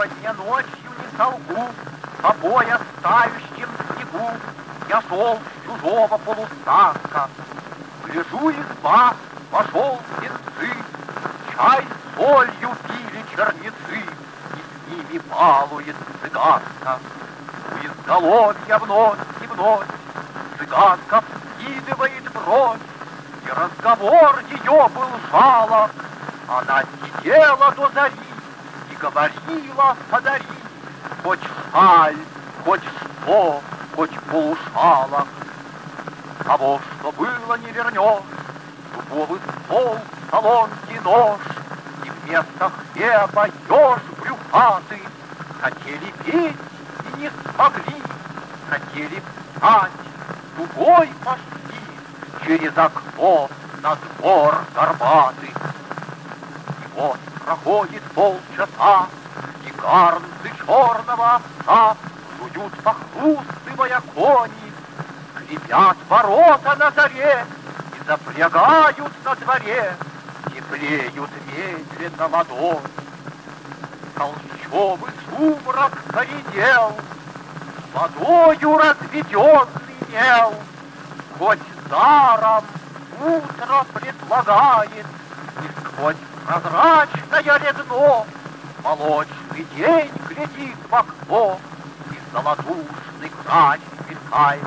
Сегодня ночью не солгу, по пояс тающим снегу Я шел с чужого полустанка. Гляжу, изба, пошел птенцы, Чай с солью пили черницы, И с ними балует цыганка. У изголовья вновь и вновь Цыганка вскидывает бровь, И разговор ее был жалок. Она сидела до зари говорила, подари, Хоть шаль, хоть что, хоть полушалок. Того, что было, не вернешь, Дубовый стол, солонки нож, И вместо хлеба еж брюхатый. Хотели петь и не смогли, Хотели писать, тугой пошли Через окно на двор горбатый. И вот проходит полчаса, И гарнцы черного овса Жуют, похрустывая кони, Скрипят ворота на заре И запрягают на дворе, Теплеют медленно ладони. Толщовый сумрак зарядел, Водою разведенный мел, Хоть даром утро предлагает, И сквозь прозрачное редно Молочный день глядит в окно, И золотушный грач сверкает.